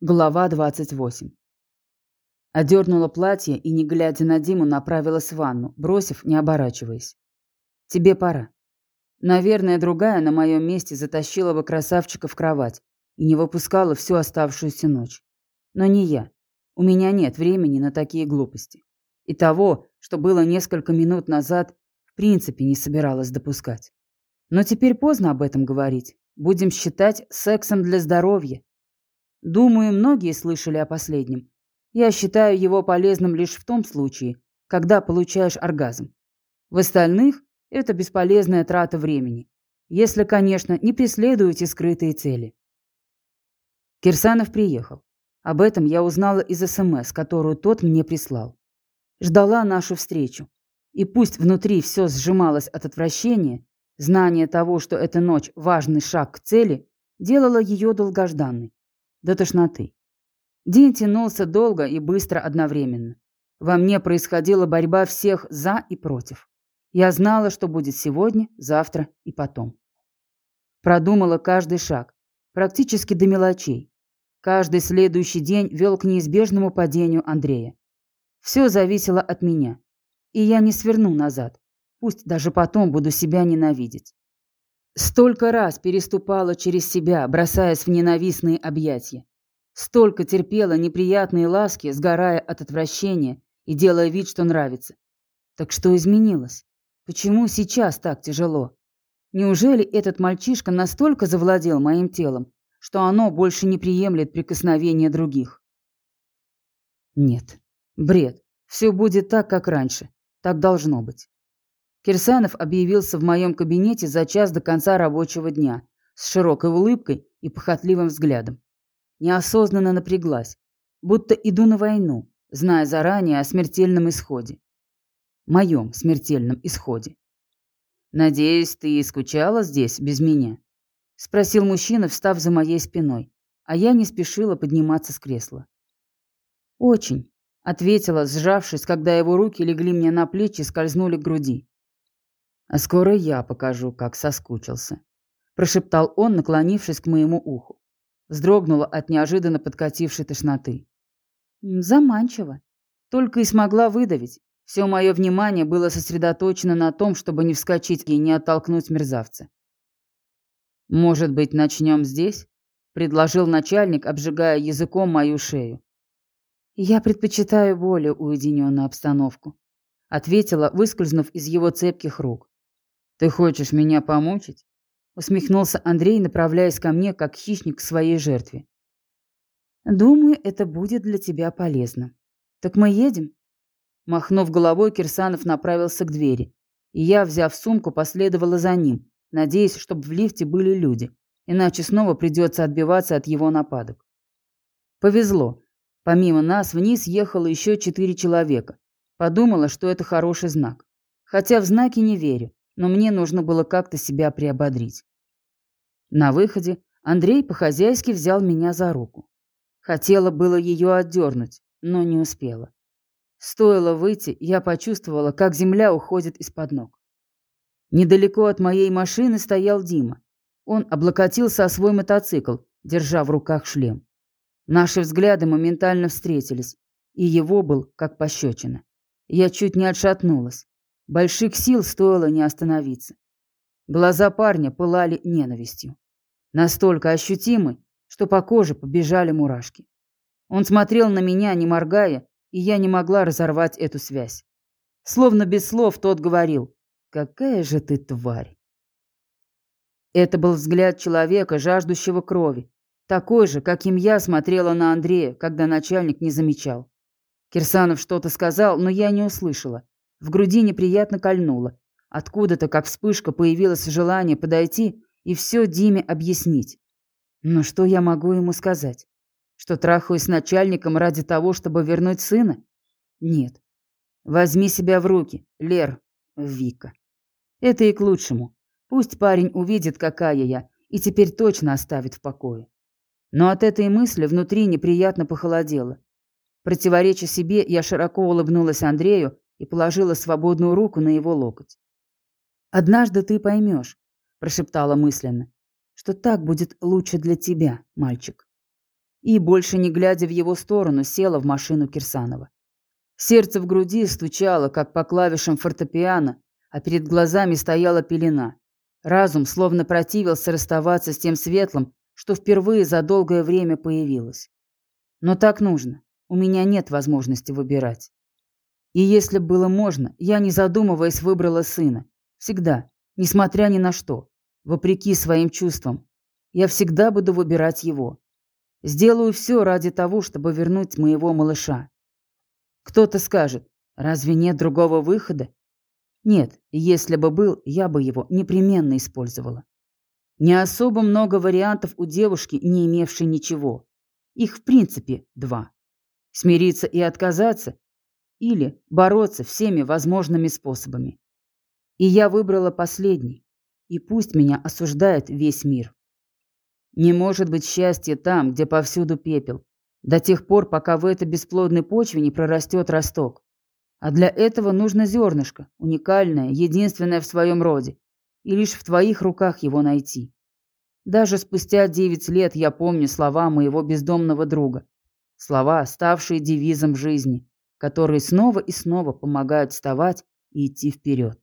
Глава 28. Одернула платье и, не глядя на Диму, направилась в ванну, бросив, не оборачиваясь. «Тебе пора». Наверное, другая на моем месте затащила бы красавчика в кровать и не выпускала всю оставшуюся ночь. Но не я. У меня нет времени на такие глупости. И того, что было несколько минут назад, в принципе не собиралась допускать. Но теперь поздно об этом говорить. Будем считать сексом для здоровья Думаю, многие слышали о последнем. Я считаю его полезным лишь в том случае, когда получаешь оргазм. В остальных это бесполезная трата времени, если, конечно, не преследуете скрытые цели. Кирсанов приехал. Об этом я узнала из СМС, которую тот мне прислал. Ждала нашу встречу. И пусть внутри все сжималось от отвращения, знание того, что эта ночь – важный шаг к цели, делало ее долгожданной до тошноты. День тянулся долго и быстро одновременно. Во мне происходила борьба всех за и против. Я знала, что будет сегодня, завтра и потом. Продумала каждый шаг, практически до мелочей. Каждый следующий день вел к неизбежному падению Андрея. Все зависело от меня. И я не сверну назад. Пусть даже потом буду себя ненавидеть. Столько раз переступала через себя, бросаясь в ненавистные объятия. Столько терпела неприятные ласки, сгорая от отвращения и делая вид, что нравится. Так что изменилось? Почему сейчас так тяжело? Неужели этот мальчишка настолько завладел моим телом, что оно больше не приемлет прикосновения других? Нет. Бред. Все будет так, как раньше. Так должно быть. Кирсанов объявился в моем кабинете за час до конца рабочего дня с широкой улыбкой и похотливым взглядом. Неосознанно напряглась, будто иду на войну, зная заранее о смертельном исходе. Моем смертельном исходе. «Надеюсь, ты скучала здесь без меня?» — спросил мужчина, встав за моей спиной, а я не спешила подниматься с кресла. «Очень», — ответила, сжавшись, когда его руки легли мне на плечи и скользнули к груди. А скоро я покажу, как соскучился», – прошептал он, наклонившись к моему уху. Вздрогнула от неожиданно подкатившей тошноты. «Заманчиво». Только и смогла выдавить. Все мое внимание было сосредоточено на том, чтобы не вскочить и не оттолкнуть мерзавца. «Может быть, начнем здесь?» – предложил начальник, обжигая языком мою шею. «Я предпочитаю более уединенную обстановку», – ответила, выскользнув из его цепких рук. «Ты хочешь меня помучить?» Усмехнулся Андрей, направляясь ко мне, как хищник к своей жертве. «Думаю, это будет для тебя полезно. Так мы едем?» Махнув головой, Кирсанов направился к двери, и я, взяв сумку, последовала за ним, надеясь, чтобы в лифте были люди, иначе снова придется отбиваться от его нападок. Повезло. Помимо нас вниз ехало еще четыре человека. Подумала, что это хороший знак. Хотя в знаки не верю но мне нужно было как-то себя приободрить. На выходе Андрей по-хозяйски взял меня за руку. Хотела было ее отдернуть, но не успела. Стоило выйти, я почувствовала, как земля уходит из-под ног. Недалеко от моей машины стоял Дима. Он облокотился о свой мотоцикл, держа в руках шлем. Наши взгляды моментально встретились, и его был как пощечина. Я чуть не отшатнулась. Больших сил стоило не остановиться. Глаза парня пылали ненавистью. Настолько ощутимы, что по коже побежали мурашки. Он смотрел на меня, не моргая, и я не могла разорвать эту связь. Словно без слов тот говорил «Какая же ты тварь!» Это был взгляд человека, жаждущего крови, такой же, каким я смотрела на Андрея, когда начальник не замечал. Кирсанов что-то сказал, но я не услышала. В груди неприятно кольнуло. Откуда-то, как вспышка, появилось желание подойти и все Диме объяснить. Но что я могу ему сказать? Что трахаюсь с начальником ради того, чтобы вернуть сына? Нет. Возьми себя в руки, Лер, Вика. Это и к лучшему. Пусть парень увидит, какая я, и теперь точно оставит в покое. Но от этой мысли внутри неприятно похолодело. Противореча себе, я широко улыбнулась Андрею и положила свободную руку на его локоть. «Однажды ты поймешь», – прошептала мысленно, – «что так будет лучше для тебя, мальчик». и, больше не глядя в его сторону, села в машину Кирсанова. Сердце в груди стучало, как по клавишам фортепиано, а перед глазами стояла пелена. Разум словно противился расставаться с тем светлым, что впервые за долгое время появилось. Но так нужно. У меня нет возможности выбирать. И если было можно, я, не задумываясь, выбрала сына. Всегда, несмотря ни на что, вопреки своим чувствам. Я всегда буду выбирать его. Сделаю все ради того, чтобы вернуть моего малыша. Кто-то скажет, разве нет другого выхода? Нет, если бы был, я бы его непременно использовала. Не особо много вариантов у девушки, не имевшей ничего. Их в принципе два. Смириться и отказаться или бороться всеми возможными способами. И я выбрала последний. И пусть меня осуждает весь мир. Не может быть счастья там, где повсюду пепел, до тех пор, пока в этой бесплодной почве не прорастет росток. А для этого нужно зернышко, уникальное, единственное в своем роде, и лишь в твоих руках его найти. Даже спустя девять лет я помню слова моего бездомного друга. Слова, ставшие девизом жизни, которые снова и снова помогают вставать и идти вперед.